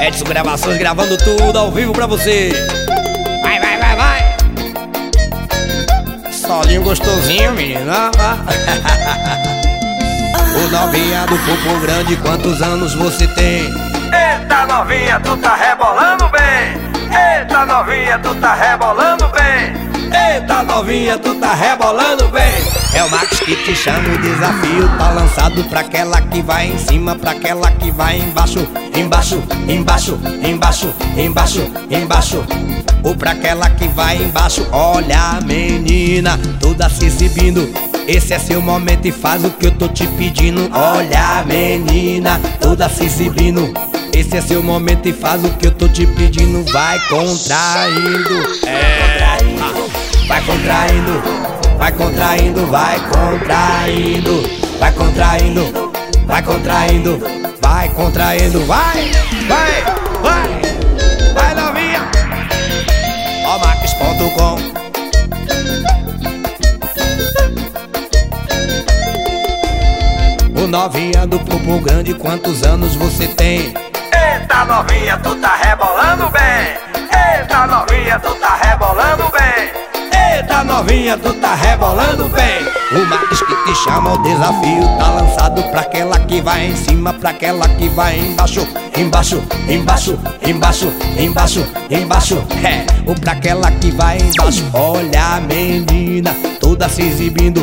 Edson Gravações gravando tudo ao vivo pra você. Vai, vai, vai, vai. Solinho gostosinho, menino. o novinha do popo grande, quantos anos você tem? Eita novinha, tu tá rebolando bem. Eita novinha, tu tá rebolando bem. Eita novinha, tu tá rebolando bem É o Max que te chama, o desafio tá lançado Pra aquela que vai em cima, pra aquela que vai embaixo Embaixo, embaixo, embaixo, embaixo, embaixo. Ou pra aquela que vai embaixo Olha menina, toda se exibindo. Esse é seu momento e faz o que eu tô te pedindo. Olha menina, toda se exibindo. Esse é seu momento e faz o que eu tô te pedindo. Vai contraindo É Vai contraindo, contraindo, vai contraindo, vai contraindo, vai contraindo, vai contraindo, vai, vai, vai, vai novinha. Ó Max.com O novinha do Popo Grande, quantos anos você tem? Eita novinha, tu tá rebolando bem. Eita novinha, tu tá rebolando bem. O Max que te chama, o desafio tá lançado Pra aquela que vai em cima, pra aquela que vai embaixo Embaixo, embaixo, embaixo, embaixo, embaixo. É, ou pra aquela que vai embaixo. Olha menina, toda se exibindo.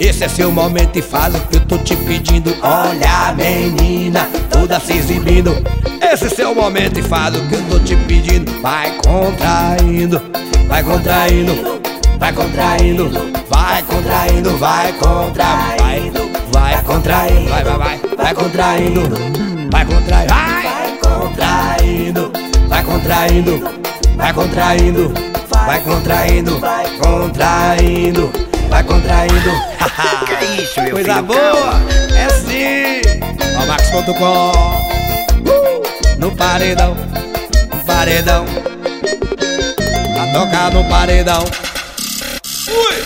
Esse é seu momento e faz o que eu tô te pedindo. Olha menina, toda se exibindo. Esse é seu momento e faz o que eu tô te pedindo. Vai contraindo, vai contraindo Vai contraindo, vai contraindo, vai contraindo, vai contraindo, vai, vai, vai, vai contraindo, vai contraindo, vai contraindo, vai contraindo, vai contraindo, vai contraindo, vai contraindo, vai contraindo. Que isso, meu Coisa boa, é sim. Ó, Max.com uh, no paredão, no paredão, a tocar no paredão. Fui!